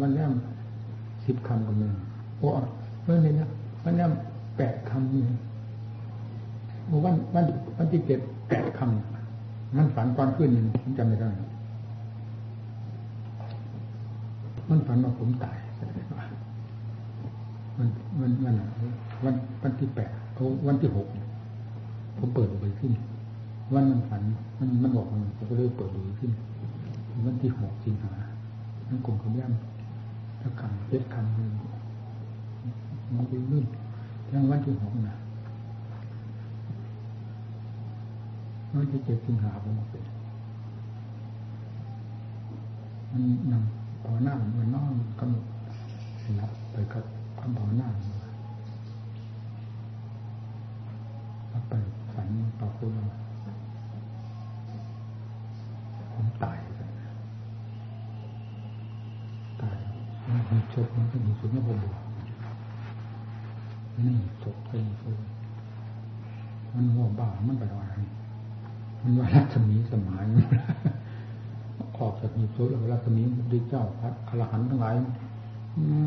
วันแรกสิบคำก็มีโอ้เมื่อนี้นะวันแรกแปดคำนี่วันวันวันที่เจ็ดแปดคำมันฝันตอนขึ้นผมจำไม่ได้มันฝันว่าผมตายมันมันมันวันวันที่แปดเขาวันที่หกผมเปิดออกไปขึ้น วันมันฝัน มันมันบอกมันผมก็เลยเปิดดูขึ้น วันที่หกสิงหามันกลมขย่ำ ถ้าคำเจ็ดคำมันมันไปลื่นทั้งวันที่หกนะวันที่เจ็ดสิงหาผมเป็นมันนั่งภาวนามันนอนกำหนดหลับไปกับคำภาวนาแล้วไปฝันต่อคุณผมตายตาย มันชกมันก็มีสุดนะผมนี่จบไปเลยมันหัวบ้ามันไปอะไรมันว่ารัศมีสมัยออกจากมีสุดแล้วรัศมีดีเจ้าพระอรหันต์ทั้งหลายมา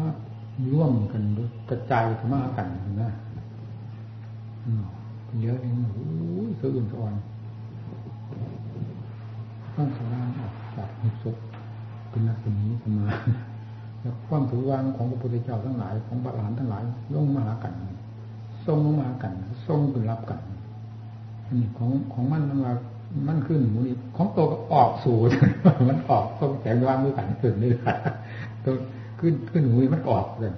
ร่วมกันกระจายสมากันนะเยอะเองโอ้ยสะอื่นสะอ่อนต้องสร้างออกจากมีสุดเป็นรัศมีสมาแล้ว ความถือวางของพระพุทธเจ้าทั้งหลายของพระอรหันต์ทั้งหลายลงมาหากันทรงลงมาหากันทรงเป็นรับกันนี่ของของมันมันว่ามันขึ้นหมูนี่ของตัวก็ออกสู่มันออกต้องแสงว่างด้วยกันขึ้นนี่ค่ะตัวขึ้นขึ้นหมูนี่มันออกเลย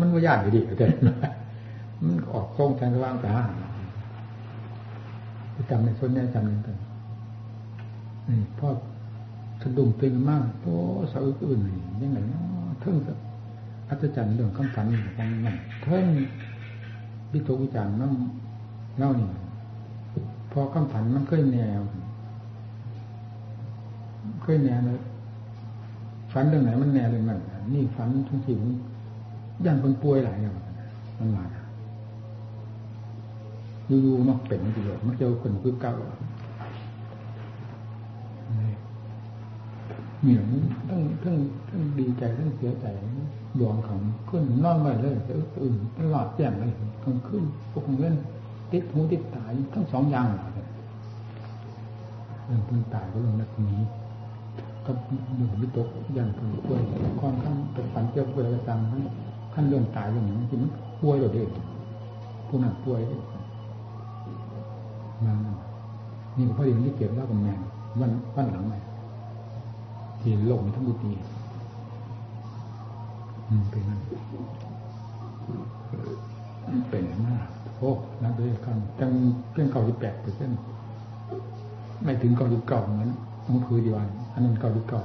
มันไม่ยากอยู่ดีแต่มันออกทรงแสงว่างกาจำในส่วนนี้จำในตัวนี่พ่อสะดุ้งตื่นมากโอ้สะอึกอื่นยังไงเนาะ ทิงอัศจรรย์เรื่องคำฝันของมันเทิงวิตกวิจารณ์นั่งเล่านี่พอคำฝันมันเคยแนวเคยแนวเลยฝันเรื่องไหนมันแนวเลยมันนี่ฝันทุกสิ่งยันคนป่วยหลายอย่างมันมาอยู่ๆมาเป็นประโยชน์มันเจอคนพื้นเก่า เหนียทั้งทั้งทั้งดีใจทั้งเสียใจดวงของขึ้นนอนไปเลยแต่อื่นตลอดแจ่มเลยกลางคืนพวกเล่นติดหูติดตายทั้งสองอย่างเรื่องพึ่งตายก็เรื่องนักนี้ก็หนึ่งวิตกอย่างผึ่งป่วยค่อนข้างเป็นฝันเจ้าป่วยกระจังขั้นเรื่องตายอย่างนี้จริงมันป่วยหรอเด็กผู้นั้นป่วยมันนี่พอดีที่เก็บแล้วกับแมงวันวันหลังไหม ที่โลกมันทั้งบุตรีเป็นนั่นเป็นมากโอ้นับด้วยกันจังเพียงเก้าสิบแปดเปอร์เซ็นต์ไม่ถึงเก้าสิบเก้าเหมือนมันคือดีวันอันนั้นเก้าสิบเก้า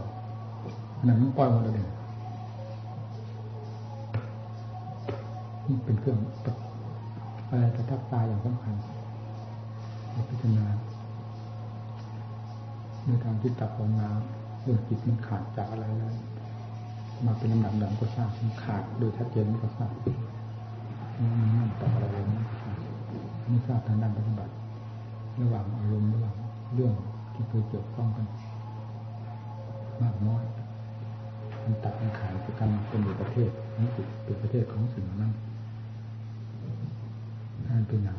อันนั้นมันปล่อยหมดเลยนี่เป็นเครื่องอะไรกระทับตาอย่างสำคัญพิจารณาในทางที่ตับของน้ำ เรื่องจิตมันขาดจากอะไรแล้วมาเป็นลำดับดังก็ทราบมันขาดโดยชัดเจนก็ทราบมันนั่นต่ออะไรเลยไม่ทราบไม่ทราบทางด้านปฏิบัติ ระหว่างอารมณ์ระหว่างเรื่องที่เคยเกี่ยวข้องกัน มากน้อยมันตัดมันขายประกันเป็นประเทศนี่เป็นประเทศของสิ่งนั้นนั่นเป็นอย่าง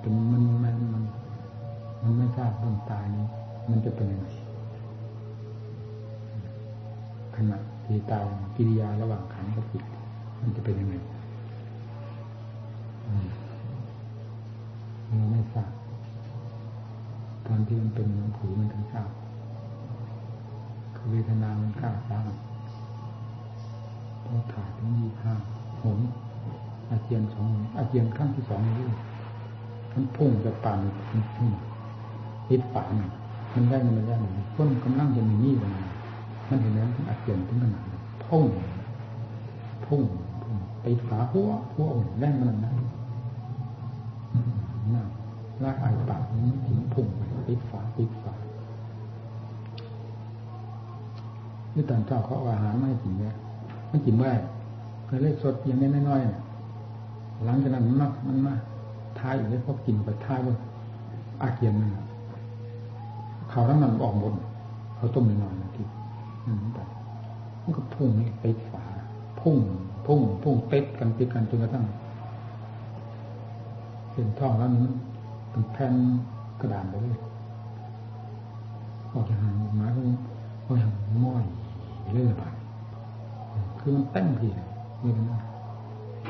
เป็นมันมันมันมันไม่ทราบเรื่องตายนี้ มันจะเป็นยังไงขณะทีตากิริยาระหว่างขันกับจิตมันจะเป็นยังไงเราไม่ทราบตอนที่มันเป็นมันผือมันถึงทราบคือเวทนามันกล้าทราบพอถ่ายถึงยี่ห้าหนอาเจียนสองอาเจียนขั้นที่สองนี่มันพุ่งจะปั่นติดฝัน มันได้มันได้ต้นกำลังจะมีนี่มันมันเห็นแล้วมันอาเจียนถึงขนาดพุ่งพุ่งพุ่งติดฝาหัวหัวแรงมันนั้นน่าลากไอปากนี้ถึงพุ่งไปติดฝาติดฝานี่ตอนเจ้าเขาอาหารไม่กินเนี่ยมันกินไม่เคยเล็กสดย่างนี้น้อยๆหลังจากนั้นมันมากมันมากท้ายอยู่เลยพอกินไปท้ายว่าอาเกียนมัน ขาทั้งนั้นออกหมดเขาต้มนอนทีอืมไปมันก็พุ่งนี่ไปฝาพุ่งพุ่งพุ่งเป๊กกันติดกันจนกระทั่งเป็นท่องแล้วมันเป็นแผ่นกระดานไปเลยออกจากหางหมาก็ออกจากม้อยเรื่อยไปคือมันเต้นทีนี่นะ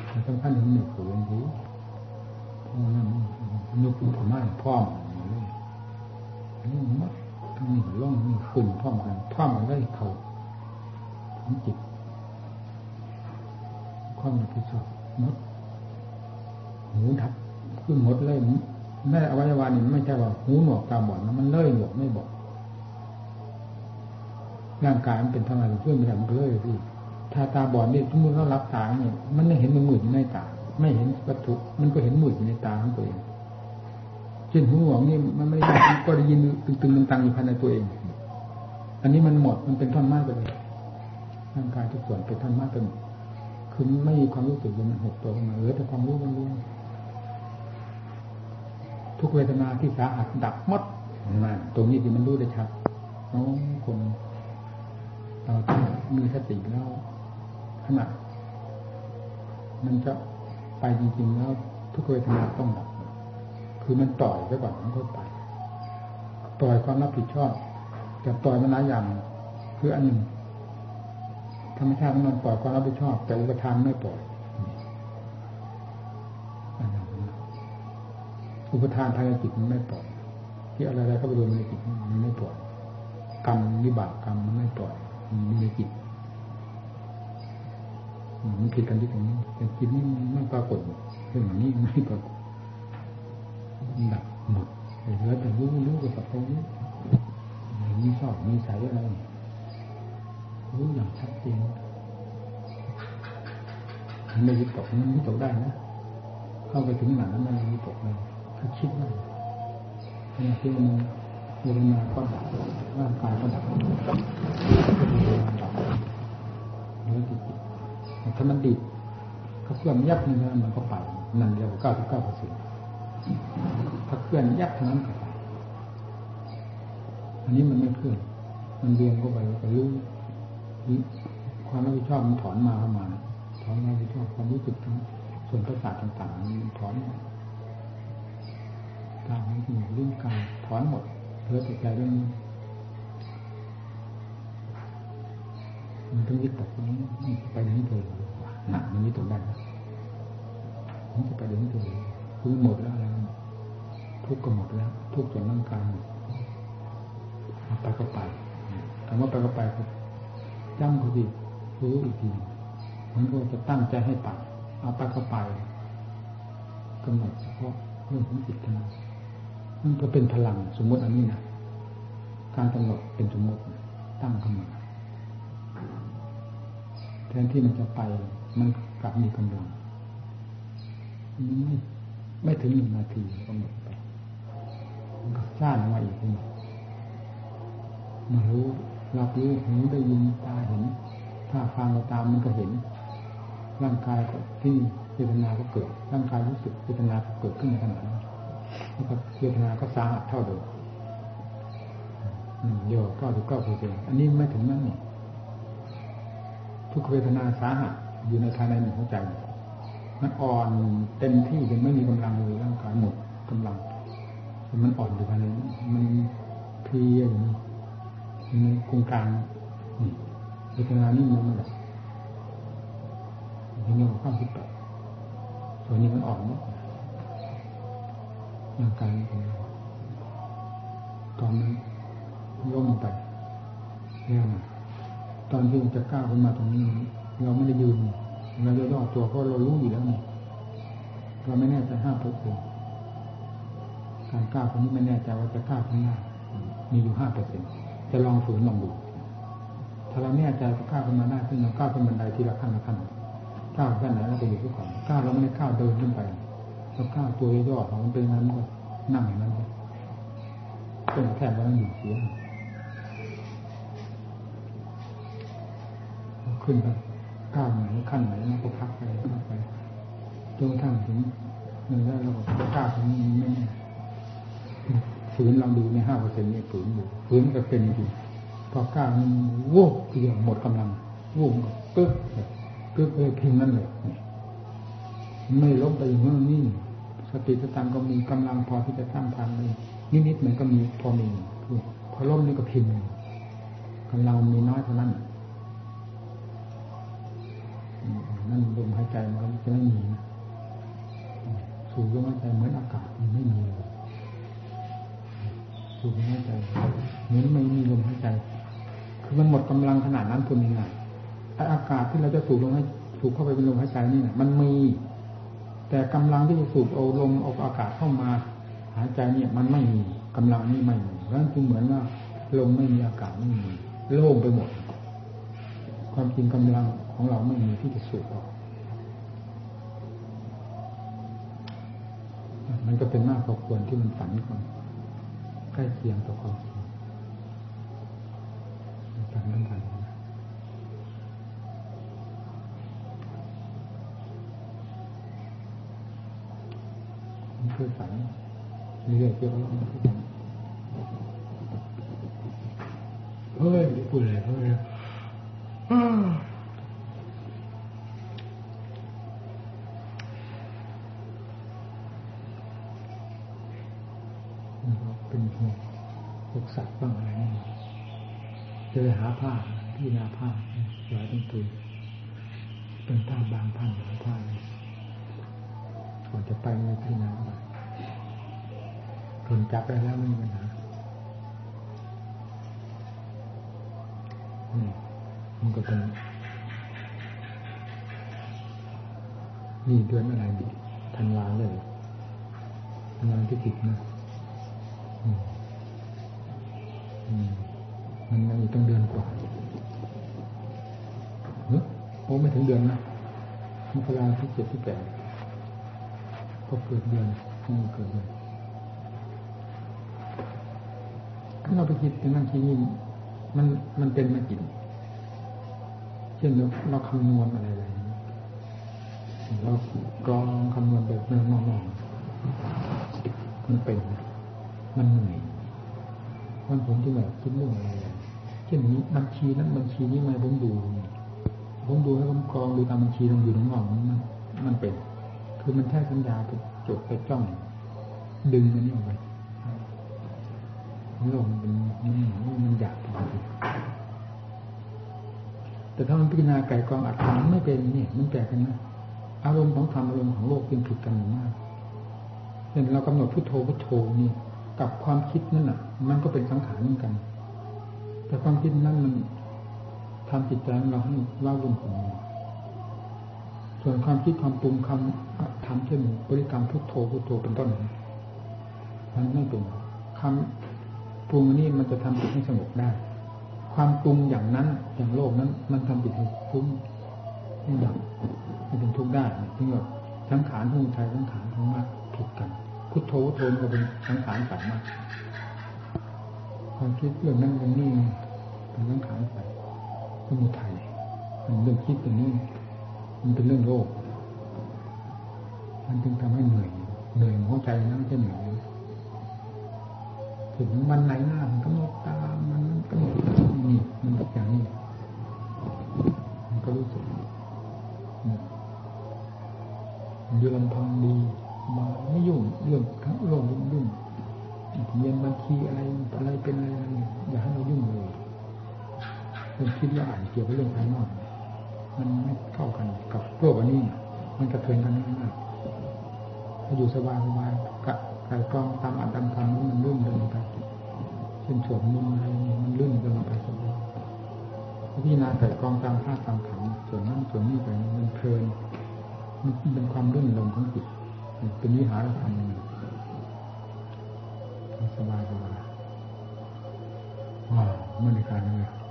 แต่สำคัญถึงหนึ่งฝืนทีเพราะนั้นนึกถึงผมไม่พร้อม นี่มัดทั้งนี้ล่องนี่ขึ้นพร้อมกันพร้อมกันได้เขาถึงจิตความรับผิดชอบมดหูทับขึ้นหมดเลยแม่อวัยวะนี่ไม่ใช่ว่าหูหนวกตาบอดนะมันเลื่อยหนวกไม่บอกร่างกายมันเป็นทำไมเพื่อไม่ได้มันก็เลยพี่ถ้าตาบอดนี่ทุกมือเขารับตาเนี่ยมันไม่เห็นมันมืดอยู่ในตา ไม่เห็นวัตถุมันก็เห็นมืดอยู่ในตาของตัวเอง เช่นหูหนวกนี่มันไม่ได้ก็ได้ยินตึงๆตังๆอยู่ภายในตัวเอง อันนี้มันหมดมันเป็นท่อนไม้ไปเลยร่างกายทุกส่วนเป็นท่อนไม้ไปหมดคือไม่มีความรู้สึกมันหดตัวมาเหลือแต่ความรู้มันรู้ทุกเวทนาที่สาหัสดับมดนั่นตรงนี้ที่มันรู้ได้ชัดน้องคนเราต้องมีสติแล้วขณะมันจะไปจริงๆแล้วทุกเวทนาต้องดับ คือมันต่อยไปก่อนมันก็ไปต่อยความรับผิดชอบแต่ต่อยมันหลายอย่าง คืออันหนึ่งธรรมชาติมันปล่อยความรับผิดชอบ แต่อุปทานไม่ปล่อยอุปทานภายในจิตมันไม่ปล่อยที่อะไรๆก็ไปรวมในจิตมันไม่ปล่อยกรรมวิบากกรรมมันไม่ปล่อยมันในจิตมันผิดกันที่ตรงนี้แต่จิตนี่ไม่ปรากฏเรื่องนี้ไม่ปรากฏ ดับหมดเหลือแต่รู้รู้กับสัพพรู้มีชอบมีใสอะไรรู้อย่างชัดเจนไม่ยึดตกไมันยึดตกได้นะเข้าไปถึงหนังนั้นมันยึดตกเลยถ้าคิดว่าขณะที่มันเวทนาก็ดับร่างกายก็ดับก็มีเวลาดับเนื้อจิตถ้ามันดิบเขาเคลื่อนยับนี่นะมันก็ไปนั่นเดียวกับเก้าสิบเก้าเปอร์เซ็นต์ ลื่อนยับเท่านั้นอันนี้มันไม่เคลื่อน มันเรียงเข้าไปไปรู้ความรับผิดชอบมันถอนมาเข้ามาถอนรับผิดชอบความรู้สึกทั้งส่วนประสาทต่างๆมันถอนตาหูจมูกลิ้นกายถอนหมดเหลือใจเรื่องนี้มันต้องยึดตกตรงนี้ไปอย่างนี้เลยหนักมันยึดตกได้แล้วมันจะไปอย่างนี้เลยคือหมดแล้วอะไร ทุกข์ก็หมดแล้ว ทุกข์จนร่างกายหมดไปก็ไปคำว่าไปก็ไปจ้ำเขาดิรู้อีกทีมันก็จะตั้งใจให้ไปเอาไปก็ไปกำหนดเฉพาะเรื่องของจิตนะมันก็เป็นพลังสมมติอันนี้นะการกำหนดเป็นสมมติตั้งขึ้นมาแทนที่มันจะไป มันกลับมีกำลังมันไม่ไม่ถึงหนึ่งนาทีก็หมด ร้างมาอีกทีมารู้รับรู้หูได้ยินตาเห็น ถ้าฟังเราตามมันก็เห็น ร่างกายก็ที่เวทนาก็เกิด ร่างกายรู้สึกเวทนาก็เกิดขึ้นในขณะนั้นแล้วก็เวทนาก็สาหัสเท่าเดิมโยเก้าสิบเก้าเปอร์เซ็นต์อันนี้ไม่ถึงนั่นนี่ทุกเวทนาสาหัสอยู่ในภายในหัวใจมันอ่อนเต็มที่จนไม่มีกำลังเลยร่างกายหมดกำลัง มันอ่อนอยู่ภายในมันเพลียอยู่นี่ในโครงกลารนี่เวทนานี่มันไม่ได้ยังยังข้ามสิบแปดส่วนี้มันอ่อนเนาะร่างกายตอนนั้นล้มไปแล้วตอนที่มันจะก้าวขึ้นมาตรงนี้เราไม่ได้ยืนเราจะย่อตัวเพราะเรารู้อยู่แล้วนี่เราไม่แน่ใจห้าเปอร์เซ็น การก้าวคนนี้ไม่แน่ใจว่าจะก้าวข้างหน้ามีอยู่ห้าเปอร์เซ็นต์จะลองฝืนลองดูถ้าเราแน่ใจก็ก้าวขึ้นมาได้ขึ้นเราก้าวขึ้นบันไดทีละขั้นละขั้นก้าวขั้นไหนเราไปอยู่ที่ก่อนก้าวเราไม่ได้ก้าวเดินขึ้นไปเราก้าวตัวย่อของมันเป็นนั้นก็นั่งอย่างนั้นเป็นแทบว่าอยู่เสียขึ้นไปก้าวไหนขั้นไหนมันก็พักไปพักไปจนกระทั่งถึงนั่นแล้วเราก็ก้าวตรงนี้ไม่แน่ ฝืนลองดูในห้าเปอร์เซ็นต์นี่ฝืนอยู่ฝืนก็เป็นจริงพอก้าววูบเดียวหมดกำลังวูบกึ๊กกึ๊กเลยพิงนั่นเลยไม่ล้มไปอย่างนั้นนี่สติสตังก็มีกำลังพอที่จะตั้งพันเลยนิดๆมันก็มีพอมีพอล้มนี่ก็พิงกำลังมีน้อยเท่านั้นนั่นลมหายใจมันก็จะไม่มีนะสูดลมหายใจเหมือนอากาศมันไม่มีสูด ลมหายใจเหมือนไม่มีลมหายใจ คือมันหมดกำลังขนาดนั้นคุณยังไงอากาศที่เราจะสูดลมให้สูดเข้าไปเป็นลมหายใจนี่นะมันมี แต่กำลังที่จะสูดเอาลมเอาอากาศเข้ามา หายใจเนี่ย มันไม่มีกำลังนี่ไม่มีเพราะนั้นจึงเหมือนว่าลมไม่มีอากาศไม่มีโล่งไปหมด ความจริงกำลังของเราไม่มีที่จะสูดออกมันก็เป็นมากพอควรที่มันฝันก่อน ใกล้เคียงต่อความจริงฝันนั้นฝันมันคือฝันเรื่อยเกี่ยวกับมันคือฝันเฮ้ยพูดอะไรเฮ้ยเป็นห่วงพวกสัตว์บ้างอะไรนี่จะไปหาผ้าที่นาผ้าสวยต้องตุยเป็นผ้าบางผ้าหรือผ้าก่อนจะไปในที่นาคนจับไปแล้วไม่มีปัญหามันก็เป็นนี่เดือนอะไรดีธันวาเลยธันวาที่ติดนะมันยังอีก ต้องเดือนกว่าเฮ้ยโอ้ไม่ถึงเดือนนะมกราที่เจ็ดที่แปดก็เกิดเดือนคงเกิดเดือนถ้าเราไปคิดถึงนั่นทีนี้มันมันเป็นมาจิตเช่นเราเราคำนวณอะไรอะไรเรากรองคำนวณแบบเนื้อมองมันเป็น มันเหนื่อยมันผมที่แบบคิดเรื่องอะไรเช่นนี้บัญชีนั้นบัญชีนี้มาผมดู ผมดูให้ผมกรองดูตามบัญชีตรงอยู่ทั้งหมดมันมันเป็น คือมันแค่สัญญาไปจดไปจ้อง ดึงมันนี่ออกไปโลกมันเป็นมันมันอยากจริงแต่ถ้ามันพิจารณาไก่กองอัดทำไม่เป็นนี่มันแปลกกันนะอารมณ์ของธรรมอารมณ์ของโลกเป็นผิดกันมากเห็นเรากำหนดพุทโธพุทโธนี่กับความคิดนั่นอะมันก็เป็นสังขารเหมือนกัน แต่ความคิดนั้นมันทำจิตใจเราให้ว่าวุ่นของส่วนความคิดความปรุงคำทำเช่นบริกรรมพุทโธพุทโธเป็นต้นมันไม่เป็นคำปรุงนี้มันจะทำจิตให้สงบได้ ความปรุงอย่างนั้นอย่างโลกนั้น มันทำจิตให้ฟุ้งให้ดับให้เป็นทุกข์ได้ที่ว่าสังขารทุกข์ไทยสังขารทั้งมากผิดกัน พุทโธพุทโธก็เป็นสังขารสายมากความคิดเรื่องนั้นเรื่องนี้ เป็นสังขารสายสมุทัยมันเรื่องคิดอย่างนี้มันเป็นเรื่องโลก มันจึงทำให้เหนื่อย เหนื่อยหัวใจนั้นไม่ใช่เหนื่อยถึงวันไหนหน้ามันก็หมดตามมันก็หมดนี่มันแบบอย่างนี้มันก็รู้สึกอยู่ลำพังดีมาไม่ยุ่งเรื่องทั้งโลกยุ่งเรียนบัญชีอะไรอะไรเป็นอะไรอย่าให้เรายุ่งเลย เป็นคิดว่าอ่านเกี่ยวกับเรื่องภายนอกมันไม่เข้ากันกับโลกอันนี้ มันกระเทือนกันมากถ้าอยู่สบายสบายกับไก่กองตามอัดตามทำมันลื่นเดินไปเช่นสวดมนต์อะไรมันลื่นเดินไปสบายพี่นาไก่กองตามท่าตามขันส่วนนั้นส่วนนี้ไปมันเพลินมันเป็นความลื่นลงของจิตเป็นวิหารธรรมสบายสบายว้าวไม่ได้การเลย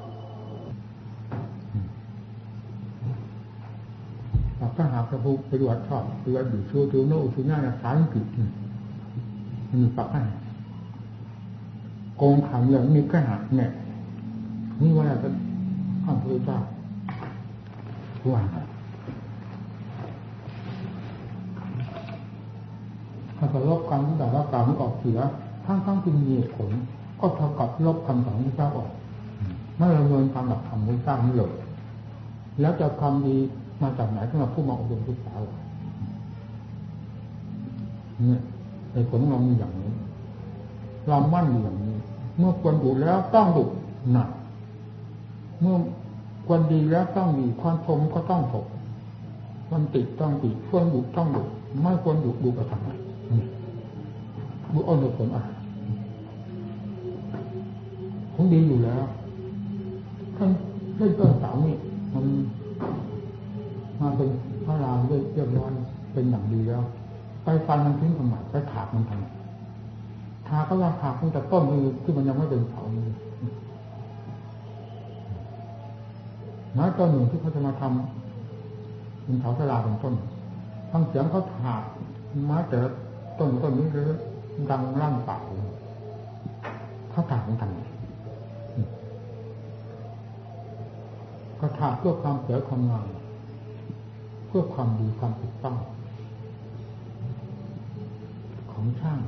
ถ้าหากพระพุทธปฏิบัติชอบปฏิบัติอยู่ชั่วตัวโน้ชั่วง่ายนะสายผิดมันมีปักให้โกงขังอย่างนี้ก็หักเนี่ยนี่ว่าจะข้ามพระเจ้าว่าถ้าจะลบกรรมแต่ว่ากรรมออกเสียทั้งทั้งที่มีผลก็เท่ากับลบคำสอนพระเจ้าออกไม่ดำเนินตามหลักธรรมที่สร้างนี้เลยแล้วจะความดี มาจากไหนสำหรับผู้มาอบรมศึกษาเนี่ยในผลของเรามีอย่างนี้เรามั่นอย่างนี้ เมื่อควรดุแล้วต้องดุหนักเมื่อควรดีแล้วต้องดีความชมก็ต้องชมควรติดต้องติดควรดุต้องดุไม่ควรดุดุกระทำไมดูเอาในผลอะของดีอยู่แล้วท่านเล่นต้นเสานี่มัน มาเป็นพระรามด้วยเรียบร้อยเป็นอย่างดีแล้ว ไปฟันมันทิ้งทำไมไปถากมันทำไมถากก็ว่าถากตั้งแต่ต้นมือที่มันยังไม่เป็นเสาเลยน้อยต้นหนึ่งที่เขาจะมาทำเป็นเสาสลาเป็นต้นฟังเสียงเขาถากมาแต่ต้นต้นนี้เลยดังร่างเปล่าเขาถากมันทำไมก็ถากเพื่อความเสียความงาม พื่อความดีความถูกต้อง ของช่าง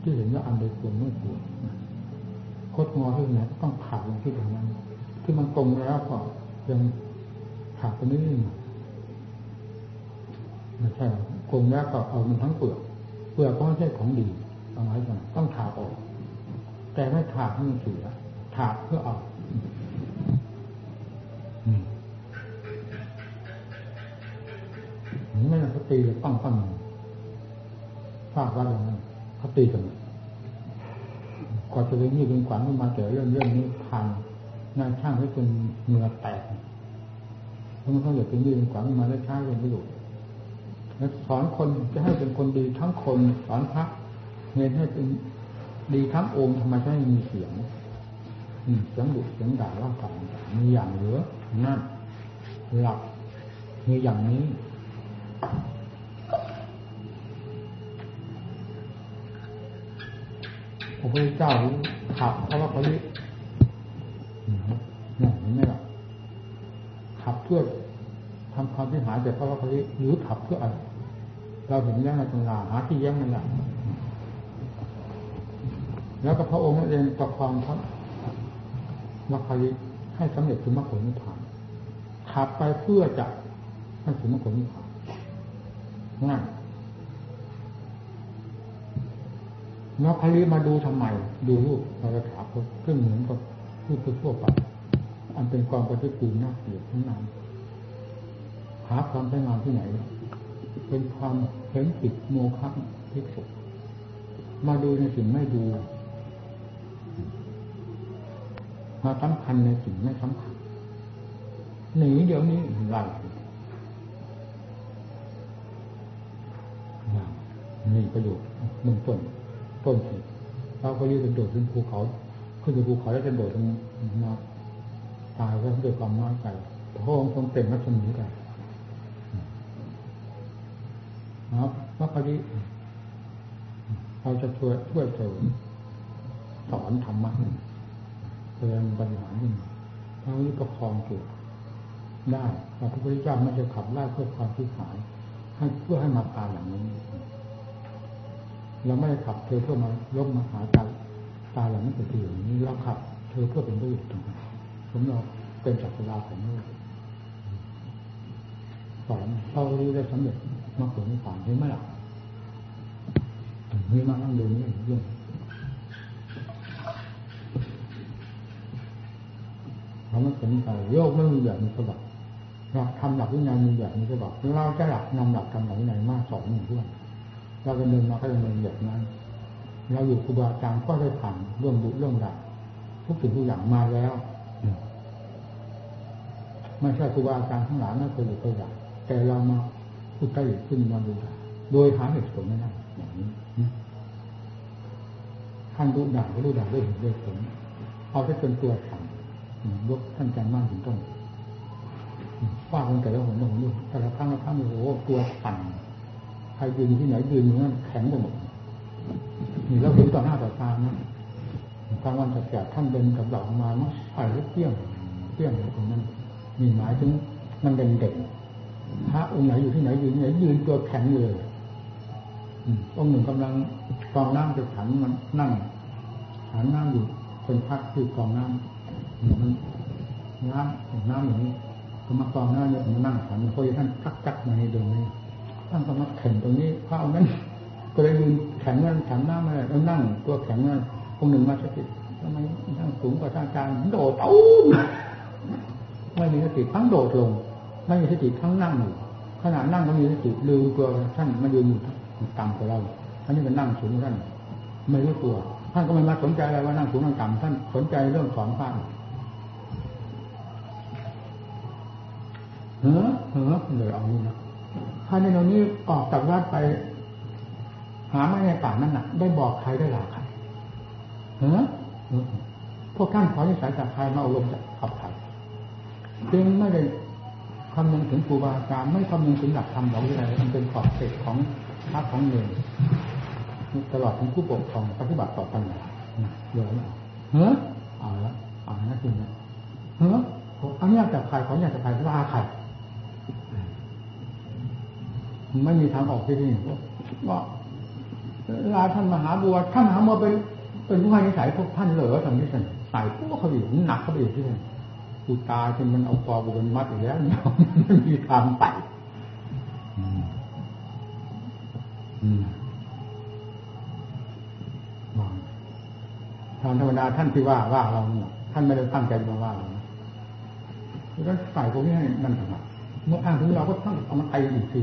ที่เห็นว่าอันใดควรไม่ควรโคดงอที่ไหนต้องถากลงที่ตรงนั้น ที่มันตรงแล้วก็ยังถากไปนิดนึงไม่ใช่กงแล้วก็เอามันทั้งเปลือกเปลือกก็ไม่ใช่ของดีเอาไว้ก่อนต้องถากออก แต่ไม่ถากให้มันเสียถากเพื่อเอาไม่ นเขาตีเลยปั้งปั้งฟาดว่าอย่างนั้นเขาตีกันก่อนจะเป็นนี่เป็นขวัญขึ้นมาเจอเรื่องเรื่องนี้พังงานช่างให้จนเนื้อแตกเพราะมันเขาอยากเป็นนี่เป็นขวัญขึ้นมาแล้วช้าเป็นประโยชน์แล้วสอนคนจะให้เป็นคนดีทั้งคนสอนพระเงินให้เป็นดีทั้งองค์ทำไมจะให้มีเสียงเสียงดุเสียงด่าว่ากันมีอย่างเหลือนั่นหลักมีอย่างนี้ พระพุทธเจ้าขับพระวัคคีเนี่ยเห็นไหมล่ะขับเพื่อทำความที่หายจากพระวัคคีหรือขับเพื่ออะไรเราเห็นแย้งในตำราหาที่แย้งมันละแล้วก็พระองค์เองประคองพระวัคคีให้สำเร็จถึงมรรคผลนิพพานขับไปเพื่อจะให้ถึงมรรคผลนิพพานง่าย นกคลีมาดูทำไม ดูรูปเราจะถามเขาเครื่องเหมือนกับรูปทั่วไปอันเป็นกองปฏิกูลน่าเกลียดทั้งนั้นหาความใช้งานที่ไหน เป็นความเห็นผิดโมฆะทิสุมาดูในสิ่งไม่ดูมาสำคัญในสิ่งไม่สำคัญหนีเดี๋ยวนี้ไรนี่ประโยชน์เบื้องต้น ต้นเหตุเราก็ยืดเป็นโดดขึ้นภูเขา ขึ้นไปภูเขาแล้วจะโดดลงมาตายก็ด้วยความน้อยใจพระองค์ทรงเต็มรัศมีกันนะครับพระพอดีเราจะช่วยช่วยเธอสอนธรรมะเตือนปัญหาขึ้นทางนี้ประคองตัวได้พระพุทธเจ้าไม่ใช่ขับไล่เพื่อความที่หาย ให้เพื่อให้มาตายอย่างนี้ เราไม่ขับเธอเพื่อมาลบมาหาตาตาเราไม่เป็นประโยชน์นี้เราขับ เธอเพื่อเป็นประโยชน์ตรงนั้นผมเราเป็นจักรวาลของโลกสอนเราได้สำเร็จมาผลสอนเห็นไหมล่ะมีมานั่งดูนี่เรื่องเราไม่สนใจโลกไม่มีแบบมีฉบับเราทำหลักวินัยมีแบบมีฉบับเราจะหลักนำหลักทำหลักวินัยมาสอนหนึ่งเพื่อน เราดำเนินมาก็ดำเนินแบบนั้น เราอยู่ครูบาอาจารย์ก็ได้ผ่านเรื่องบุเรื่องดับทุกสิ่งทุกอย่างมาแล้วไม่ใช่ครูบาอาจารย์ทั้งหลายไม่เคยอยู่เคยดับแต่เรามาพูดใกล้ขึ้นมาดูโดยหาเหตุผลไม่ได้อย่างนี้ท่านดูด่าก็ดูด่าด้วยเหตุด้วยผลเอาได้เป็นตัวสั่งยกท่านจันมั่นถึงต้นว่าคนแต่ละหนละหนดูแต่ละครั้งละครั้งโอ้โหตัวสั่น ใครยืนที่ไหนยืนอย่างนั้นแข็งไปหมดนี่เราเห็นต่อหน้าต่อตานะกลางวันแสกท่านเดินกับเหล่ามาเนาะไฟเปี้ยงเปี้ยงตรงนั้นมีหมายถึงมันเด่นเด่นพระองค์ไหนอยู่ที่ไหนยืนที่ไหนยืนตัวแข็งเลยองค์หนึ่งกำลังกองน้ำจะขันมันนั่งหันน้ำอยู่คนพักคือกองน้ำน้ำน้ำอย่างนี้ก็มากองหน้าเนี่ยมานั่งฉันพอท่านชักจักมาในเดวงนี้ ท่านก็มาแข่งตรงนี้พระเอานั้น ก็เลยยืนแข็งนั่นฉันน้ำอะไรแล้วนั่งตัวแข็งนั่นองหนึ่งมาสติทำไมนั่งสูงกว่าท่านอาจารย์โดดตู้มไม่มีสติทั้งโดดลง ไม่มีสติทั้งนั่งอยู่ขณะนั่งก็มีสติลืมตัวท่านมายืนอยู่ต่ำกว่าเราท่านนี่เป็นนั่งสูงท่านไม่รู้ตัว ท่านก็ไม่มาสนใจอะไรว่านั่งสูงนั่งต่ำท่านสนใจเรื่องสอนพระเฮ้อเฮ้อเลยเอานี้นะ ภายในตรงนี้ออกจากวัดไป หาไม่ในป่านั่นน่ะ ได้บอกใครได้หลาใครเฮ้อพวกท่านขอนิสัยจากใครมาอบรมจากขับใครจึงไม่ได้คำนึงถึงครูบาอาจารย์ไม่คำนึงถึงหลักธรรมของวินัยมันเป็นขอบเขตของพระของเนตลอดถึงผู้ปกครองปฏิบัติต่อกันเยอเฮ้อเอาละเอาละจริงนะเฮ้ออันนี้จากใครขออยากจากใครลาใคร ไม่มีทางออกที่นี่ว่าเวลาท่านมหาบัวท่านมหาบัวเป็นเป็นผู้ให้นิสัยพวกท่านเหลือทำนี้สิใส่พวกเขาอีกหนักเขาอีกที่นี่กูตายจนมันเอาคอบุญมัดอีกแล้วเนี่ยไม่มีทางไปทางธรรมดาท่านที่ว่าว่าเราเนี่ยท่านไม่ได้ตั้งใจมาว่าเราแล้วใส่พวกนี้ให้นั่นทำไมเมื่ออ้างถึงเราก็ต้องเอามาไตอีกที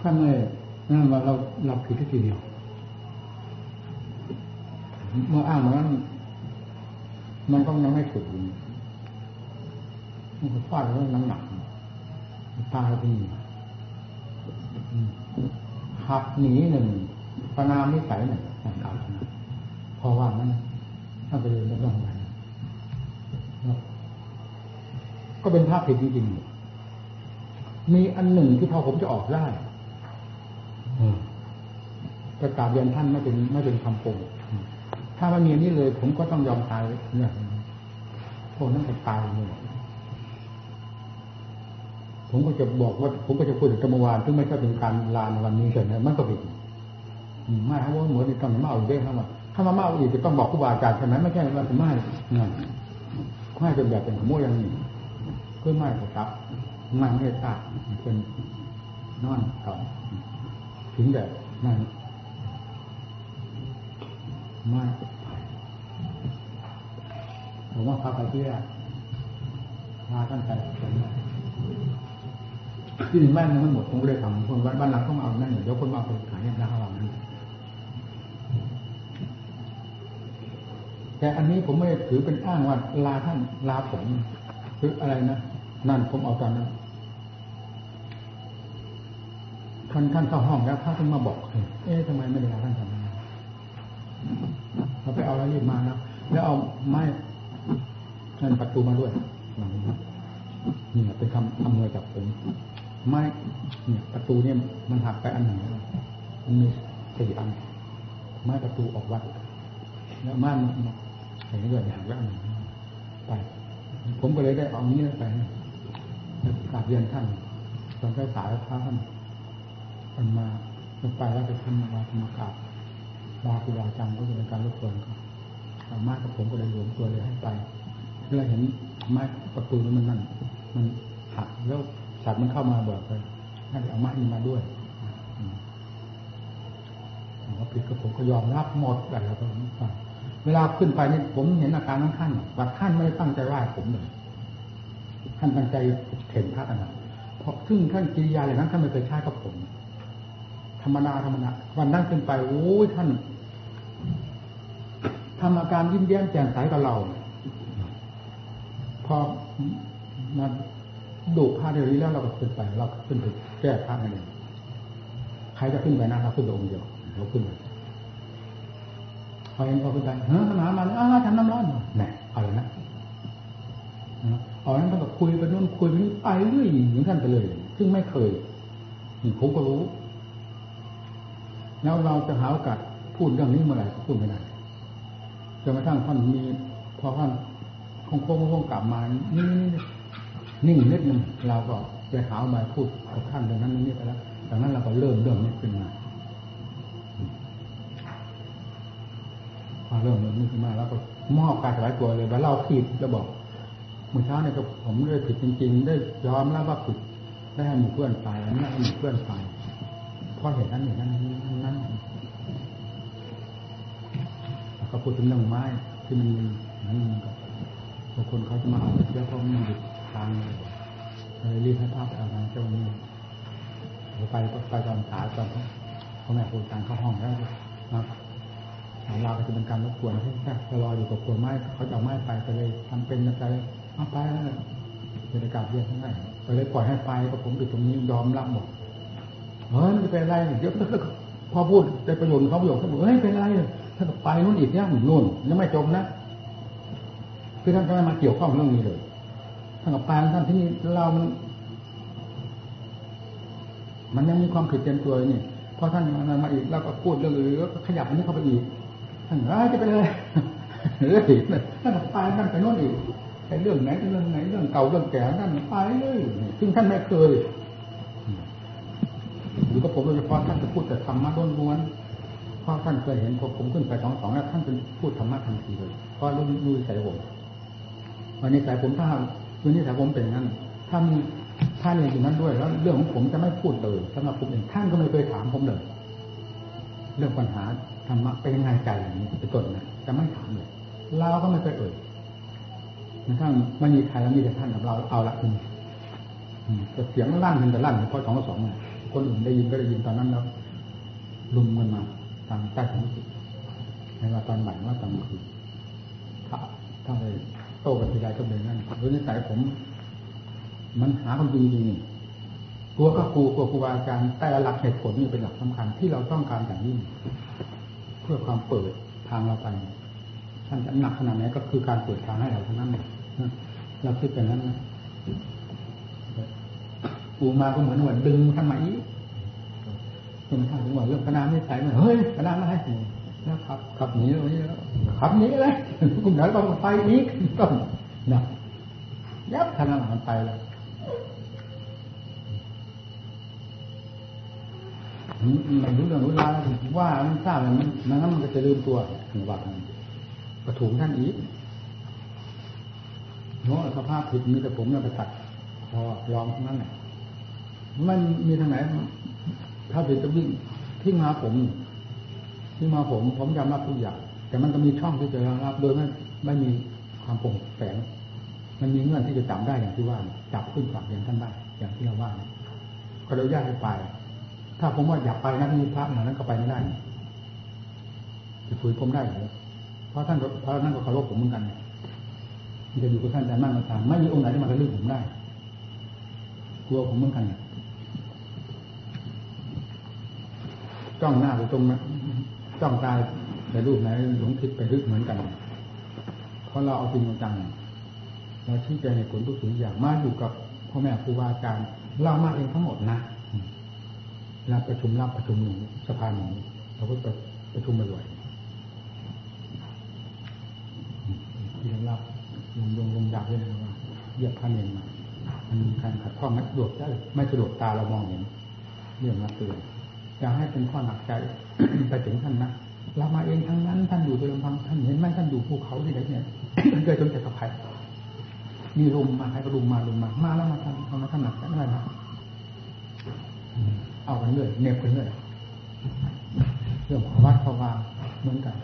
ท่านเลยนั่นว่าเราเราผิดที่ทีเดียวเมื่ออ้างนั้นมันก็ยังไม่ถูกมันก็ฟาดแล้วน้ำหนักตายไปขับหนีหนึ่งประนามนิสัยหนึ่งเอาชนะเพราะว่านั้นถ้าไปเรียนแล้วต้องไปก็เป็นภาพผิดจริงๆมีอันหนึ่งที่พอผมจะออกได้ จะกราบเรียนท่านไม่เป็นไม่เป็นคำโกถ้าไม่มีนี้เลย ผมก็ต้องยอมตายเนี่ยพวกนั้นจะตายเลยผมก็จะบอกว่า ผมก็จะพูดถึงธรรมวานซึ่งไม่ใช่เป็นการลานวันนี้เฉยๆมันก็ผิดไม่ครับว่าเหมือนต้องมาเอาเรื่องเข้ามาถ้ามาเมาอีกจะต้องบอกครูบาอาจารย์ใช่ไหมไม่ใช่ว่าจะไม่นั่นไม่เป็นแบบเป็นขโมยอย่างนี้เพื่อไม่ครับไม่ไม่ทราบเป็นนอนก่อ ถึงแบบนั่นไม่ผมว่าพาไปที่แรกพาท่านไปที่ดินบ้านมันหมดผมก็เลยทำคนบ้านหลังต้องเอานั่นเดี๋ยวคนมาเอาไปขายนะระหว่างนั้นแต่อันนี้ผมไม่ถือเป็นอ้างว่าลาท่านลาผมหรืออะไรนะนั่นผมเอาตอนนั้น ท่านท่านเข้าห้องแล้วพระท่านมาบอกเอ๊ะทำไมไม่ได้ลาท่านทำเราไปเอาแล้วรีบมาแล้วแล้วเอาไม้นั่นประตูมาด้วยนี่เป็นคำอำนวยจากผมไม้เนี่ยประตูเนี่ยมันหักไปอันหนึ่งมันมีสี่อันไม้ประตูออกวัดแล้วม่านเห็นด้วยหักแล้วอันหนึ่งไป ผมก็เลยได้เอาเนี้ไปกราบเรียนท่านตอนใช้สายพระท่าน มันมาไปแล้วไปทำมาธรรมกาบลาครูบาอาจารย์ก็จะเป็นการรบกวนก็สามารถกับผมก็เลยหลวมตัวเลยให้ไปเราเห็นไม้ประตูนี้มันนั่นมันหักแล้วสัตว์มันเข้ามาบอกเลยให้เอาไม้นี้มาด้วยผมก็ผิดกับผมก็ยอมรับหมดแต่แล้วก็เวลาขึ้นไปนี่ผมเห็นอาการของท่านว่าท่านไม่ได้ตั้งใจไหว้ผมเลยท่านตั้งใจเข็นพระนะเพราะซึ่งท่านกิริยาอะไรนั้นท่านไม่เคยใช้กับผม รรมดาธรรมดาวันนั่งขึ้นไปโอ้ยท่านทำอาการยิ้มแย้มแจ่มใสกับเรา พอมาดูพระเดียวนี้แล้วเราก็ขึ้นไป เราขึ้นไปแก้พระนั่นเองใครจะขึ้นไปนะเราขึ้นองค์เดียวเราขึ้นไปพอเห็นพอขึ้นไปเฮ้ยมามาอ้าทำน้ำร้อนแน่เอาเลยนะเอานั้นท่านก็คุยไปนู่นคุยไปนี่ไปเรื่อยอย่างท่านไปเลย ซึ่งไม่เคยผมก็รู้ แล้วเราจะหาโอกาสพูดเรื่องนี้เมื่อไหร่ก็พูดไม่ได้จนกระทั่งท่านมีพอท่านคงโค้งโค้งกลับมานี่นิ่งนิดนึงเราก็จะหามาพูดกับท่านเรื่องนั้นนี่ไปแล้วจากนั้นเราก็เริ่มเรื่องนี้ขึ้นมาความเรื่องนี้ขึ้นมาแล้วก็มอบกายถวายตัวเลยว่าเราผิดแล้วบอกเมื่อเช้าเนี่ยก็ผมได้ผิดจริง ๆ ได้ยอมแล้วว่าผิดได้ให้หมู่เพื่อนไปอันนี้ให้หมู่เพื่อนไป เพราะเหตุนั้นเหตุนั้นนั้นแล้วก็พูดถึงเรื่องไม้ที่มันนั้นมันก็บางคนเขาจะมาเอาเยอะเพราะมันหยุดทางเลยรีบให้ภาพไปเอาทางเจ้านี้ไปก็ไปตอนขาตอนพ่อแม่ครูจารเข้าห้องแล้วนะครับเราก็จะเป็นการรบกวนให้แค่รออยู่กับตัวไม้เขาจะเอาไม้ไปไปเลยทำเป็นไปเลยเอาไปแล้วบรรยากาศเรียนทั้งนั้นไปเลยปล่อยให้ไปก็ผมอยู่ตรงนี้ยอมรับหมด เฮ้ยไม่เป็นไรเดี๋ยวพอพูดได้ประโยชน์เขาประโยชน์เขาบอกเฮ้ยเป็นไรถ้าไปนู่นอีกเนี่ยนู่นยังไม่จบนะคือท่านก็ไม่มาเกี่ยวข้องเรื่องนี้เลยท่านกับปานท่านที่นี่เรามัน มันยังมีความผิดเต็มตัวนี่พอท่านมามาอีกแล้วก็พูดเรื่องอื่นแล้วก็ขยับอันนี้เข้าไปอีกท่านว่าจะไปเลยเรื่องผิดท่านไปท่านไปโน่นอีกไอ้เรื่องไหนเรื่องไหนเรื่องเก่าเรื่องแก่ท่านไปเลยซึ่งท่านไม่เคย อยู่กับผมโดยเฉพาะท่านจะพูดแต่ธรรมะล้วนๆเพราะท่านเคยเห็นพอผมขึ้นไปสองสองแล้วท่านเป็นพูดธรรมะทันทีเลยเพราะรู้รู้ใส่ผมวันนี้ใส่ผมถ้าวันนี้ใส่ผมเป็นงั้นถ้ามีท่านเองอยู่นั้นด้วยแล้ว เรื่องของผมจะไม่พูดเลยสำหรับผมเองท่านก็ไม่เคยถามผมเลยเรื่องปัญหาธรรมะเป็นยังไงใจอย่างนี้เป็นต้นนะจะไม่ถามเลยเราก็ไม่เคยเอ่ยถ้าไม่มีใครแล้วมีแต่ท่านกับเราเอาละคุณแต่เสียงลั่นมันจะลั่นเพราะสองต่อสอง คนอื่นได้ยินก็ได้ยินตอนนั้นแล้วลุมกันมาตามใต้ของจิตในว่าตอนบ่ายว่าตอนคืนถ้าถ้าไปโต้กันทีไรก็เป็นนั่นโดยนิสัยผม มันหาความจริงจริงกลัวก็กลัวกลัวครูบาอาจารย์แต่หลักเหตุผลนี่เป็นหลักสำคัญที่เราต้องการอย่างยิ่งเพื่อความเปิดทางเราไปท่านจะหนักขนาดไหนก็คือการเปิดทางให้เราเท่านั้นเราคิดแบบนั้นนะ ปูมาก็เหมือนเหมือนดึงท่านมาอีกจนท่านถึงบอกเรื่องคณะไม่ใส่มาเฮ้ยคณะไม่ให้นะครับขับหนีตรงนี้แล้วขับหนีเลยคุณเดี๋ยวต้องไปอีกต้องนะยับคณะมันไปแล้วมันรู้เรื่องรู้ราวว่ามันทราบแล้วมันนั้นมันก็จะลืมตัวถึงว่าก็ถูกท่านอีกโน้สภาพผิดมีแต่ผมเนี่ยไปตัดพอลองทั้งนั้นแหละ มันมีทางไหนถ้าผิดจะวิ่งที่มาผมที่มาผมผมยอมรับทุกอย่างแต่มันก็มีช่องที่จะรับ โดยไม่ไม่มีความโปร่งแสงมันมีเงื่อนที่จะจับได้อย่างที่ว่าจับขึ้นฝักอย่างท่านได้อย่างที่เราว่าก็เรายากให้ไป ถ้าผมว่าอยากไปนั้นมีพระอย่งนั้นก็ไปไม่ได้จะฝืนผมได้หรือเพราะท่านเพราะท่านก็เคารพผมเหมือนกันมันจะอยู่กับท่านอาจารย์มั่นมาตามไม่มีองค์ไหนที่มาทะลึ่งผมได้ กลัวผมเหมือนกัน จ้องหน้าไปตรงนั้นจ้องตาในรูปไหนหลงคิดไปรึกเหมือนกัน เพราะเราเอาจริงจังเราชี้แจงในผลทุกสิ่งอย่างมาอยู่กับพ่อแม่ครูบาอาจารย์เรามาเองทั้งหมดนะรับประชุมรับประชุมหนึ่งสภาหนึ่งเราก็ประชุมบ่อยที่เรารับลงลงลงยากเลยนะว่าเรียกพันเองมามันมีการขัดข้องไม่สะดวกได้ไม่สะดวกตาเรามองเห็นเรื่องมาเตือน อยากให้เป็นข้อหนักใจไปถึงท่านนะเรามาเองทั้งนั้นท่านอยู่โดยลำพังท่านเห็นไหมท่านอยู่ภูเขาที่ไหนเนี่ยเกิดจนจะกับใครมีลมมาใครก็ลุมมาลุมมามาแล้วมาทำทำมาทำหนักใจอะไรนะเอากันเรื่อยเน็บกันเรื่อยเรื่องของวัดภาวาเหมือนกัน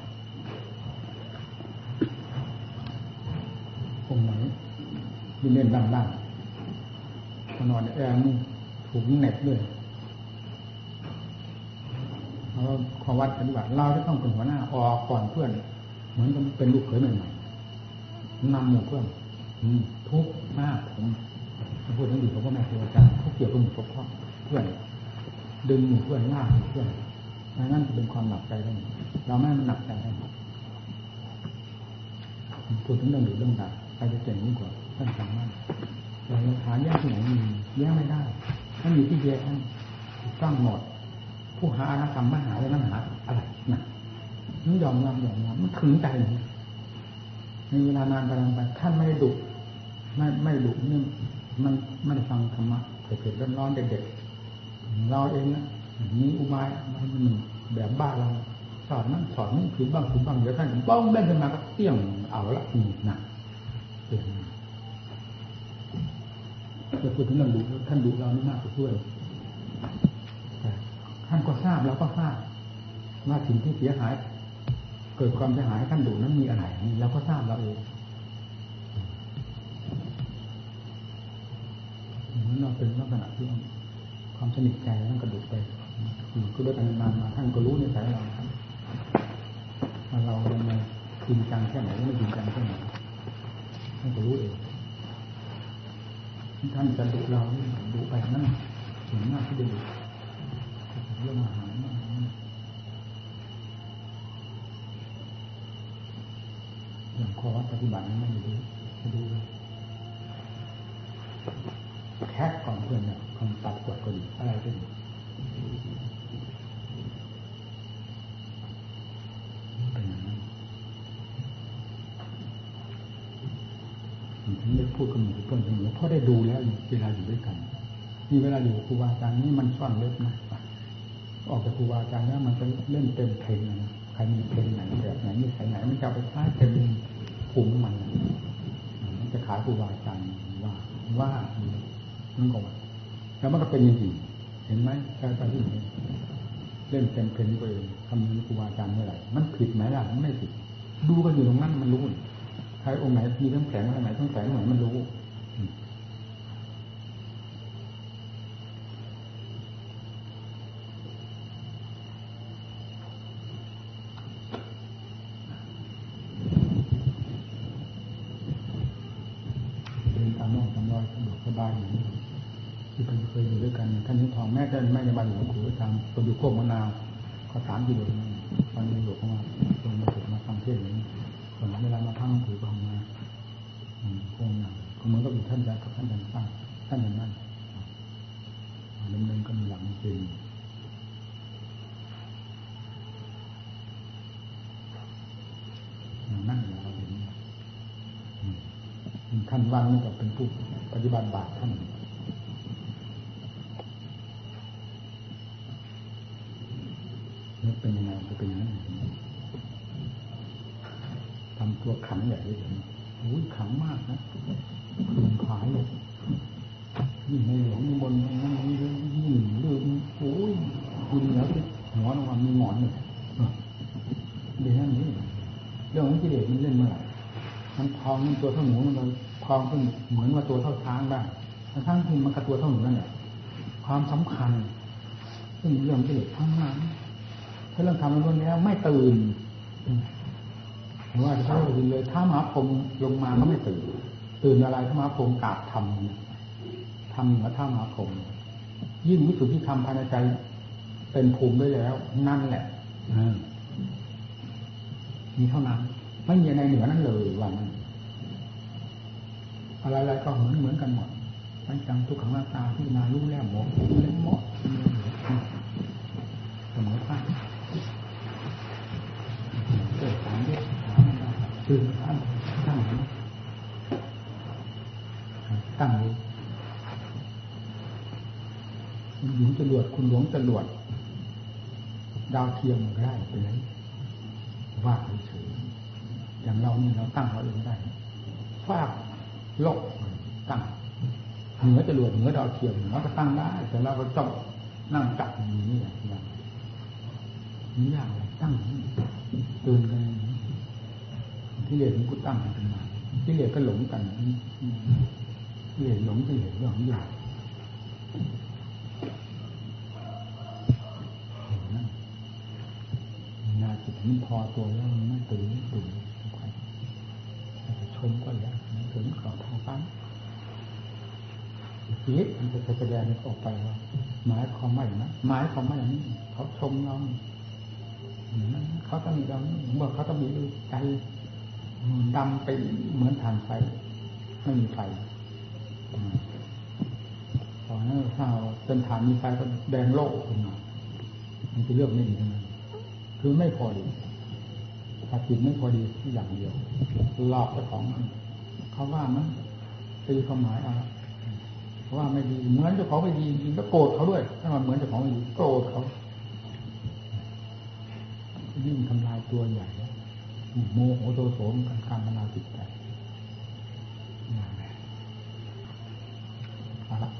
องค์ไหนยินเล่นดังดังนอนแอร์นี่ถูกเน็บเลยเรา ขอวัดปฏิบัติเราจะต้องเป็นหัวหน้าออกก่อนเพื่อน เหมือนกับเป็นลูกเขยใหม่ๆนำหมู่เพื่อนทุกมากผมพูดถึงอยู่กับพ่อแม่ครูอาจารย์ทุกเกี่ยวกับหมู่กับพ่อเพื่อน ดึงหมู่เพื่อนล่าเพื่อนนั่นจะเป็นความหนักใจได้เราไม่มันหนักใจได้พูดถึงเรื่องหรือเรื่องใดใครจะเก่งยิ่งกว่าท่านสามารถเราหาแยกที่ไหนมีแยกไม่ได้ถ้ามีที่แยกท่านต้งหมด ผู้หาอนาธรรมไม่หาเลยนั่นหาอะไรนะมันยอมรับยอมรับมันถึงใจเลยในเวลานานไปนานไปท่านไม่ดุไม่ไม่ดุนี่มันไม่ได้ฟังธรรมะเผ็ดๆร้อนๆเด็กๆเราเองนะมีอุบายมันแบบบ้าเราสอนนั่นสอนนี่ผิดบ้างผิดบ้างเดี๋ยวท่านป้องได้ขึ้นมาก็เตี้ยงเอาละนี่นะจะพูดถึงเรื่องดูท่านดูเรานี่มากกว่าด้วย ท่านก็ทราบเราก็ทราบว่าสิ่งที่เสียหาย เกิดความเสียหายท่านดูนั้นมีอะไรเราก็ทราบเราเองเราเป็นลักษณะที่ความสนิทใจท่นกระดุกไปก็ด้วยกันนานมาท่านก็รู้ในสายเราครับว่าเรายังไงจริงจังแค่ไหนไม่จริงจังแค่ไหนท่านก็รู้เองท่านจะดุเราดุไปนั่นถึงมากที่จะดุ เรื่องอาหารอย่างข้อวัดปฏิบัตินั้นไม่ดูไม่ดูเลยแค่ก่อนเพื่อนเนี่ยคำตัดกดก็ดีอะไรก็ดีเป็นอย่างนั้นถึงได้พูดกับหมู่เพื่อนเสมอเพราะได้ดูแล้วเวลาอยู่ด้วยกัน มีเวลาอยู่ครูบาอาจารย์นี่มันซ่อนเล็กนะ ออกจากครูบาอาจารย์แล้วมันจะเล่นเต็มเพลงนะใครมีเพลงไหนแบบไหนมีสายไหนมันจะไปใช้เต็มภูมิมันมันจะขายครูบาอาจารย์ว่าว่ามันก็ว่าแล้วมันก็เป็นจริงๆเห็นไหมการปฏิบัติเล่นเต็มเพลงตัวเองทำนี้ครูบาอาจารย์เมื่อไหร่มันผิดไหมล่ะมันไม่ผิดดูกันอยู่ตรงนั้นมันรู้ใครองค์ไหนมีทั้งแข็งอะไรไหนทั้งแข็งไหนมันรู้บายอยู่ที่เค ยอยู่ด้วยกันท่านนิทองแม่ท่านแม่ยาบาลหลวงปู่ทำตัวอยู่โคกมะนาวก็สามกิโลนั่นวันนี้หลวงมาลงมาถึงมาฟังเทศน์อย่งนี้ส่วนเวลามาพังถือก็มาคงหนักก็เหมือนกับอยู่ท่านใดกับท่านยันตั้งท่านยันนั่นดำเนินก็มีหลังจริงนั่นเราเห็นท่านว่างนี่ก็เป็นผู้ปฏิบัติบาตรท่านเป็นยังไง จะเป็นอย่างนั้นทำตัวขังใหญ่เลยโอ้ยขังมากนะคืนขายเลยยิ่งในหลวงมีบนนั่นนี่ยิ่งเรื่องโอ้ยคุณแล้วหัวลงมามีหมอนเลยเดี๋ยวนี้เรื่องของกิเลสมันเล่นเมื่อไหร่มันทองมันตัวเท่าหนูมันทองก็เหมือนว่าตัวเท่าช้างได้ทั้งที่มันกระตัวเท่าหนูนั่นแหละความสำคัญซึ่งเรื่องกิเลสทั้งนั้น ถ้าเรื่องทำเรื่องนี้ไม่ตื่นหรือว่าจะเข้าตื่นเลย ถ้ามาพรมลงมาก็ไม่ตื่น ตื่นอะไรถ้ามาพรมกราบทำทำเหนือถ้ามาพรมยิ่งวิสุทธิธรรมภายในใจเป็นภูมิด้วยแล้ว นั่นแหละมีเท่านั้น ไม่มีอะไรเหนือนั้นเลยวันนั้นอะไรๆก็เหมือนเหมือนกันหมดไม่จังทุกขังหน้าตาที่นารู้แล้วหมดรู้แล้วหมดเสมอภาคเกิดสามเด็ก ตื่นท่านตั้งตั้งเลยหญิงจรวดคุณหลวงจรวดดาวเทียมได้ไปไหนว่าเฉยอย่างเรานี่เราตั้งเราเองได้ฟากโลกตั้งเหนือจรวดเหนือดาวเทียมเราก็ตั้งได้ แต่เราก็ต้องนั่งจับอย่างนี้อย่างนี้ยากเลยตั้งตื่นกัน ที่เลือมันก็ตั้งกันมาที่เลือก็หลงกันที่เลือหลงที่เลือเรื่องใหญ่นาจิตมันพอตัวแล้วมันไม่ตื่นไม่ตื่นชมก็แล้วถึงก่อทางฟังชีวิตมันจะแสดงออกไปว่าหมายความว่าอย่างนั้นหมายความว่าอย่างนี้เขาชมเราเขาต้องมีเราเมื่อเขาต้องมีใจ ดำไปเหมือนฐานไฟไม่มีไฟตอนนั้นถ้าเป็นฐานมีไฟก็แดงโลกขึ้นมามันจะเลือกไม่ดีนะคือไม่พอดีถ้าจิตไม่พอดีที่อย่างเดียวหลอกเจ้าของเขาว่ามันตีความหมายอะไรว่าไม่ดีเหมือนเจ้าของไม่ดีจริงก็โกรธเขาด้วยถ้ามันเหมือนเจ้าของไม่ดีโกรธเขายิ่งทำลายตัวใหญ่ โมโหโทโสมกันการทำลายจิตใจอย่างไรเอาละ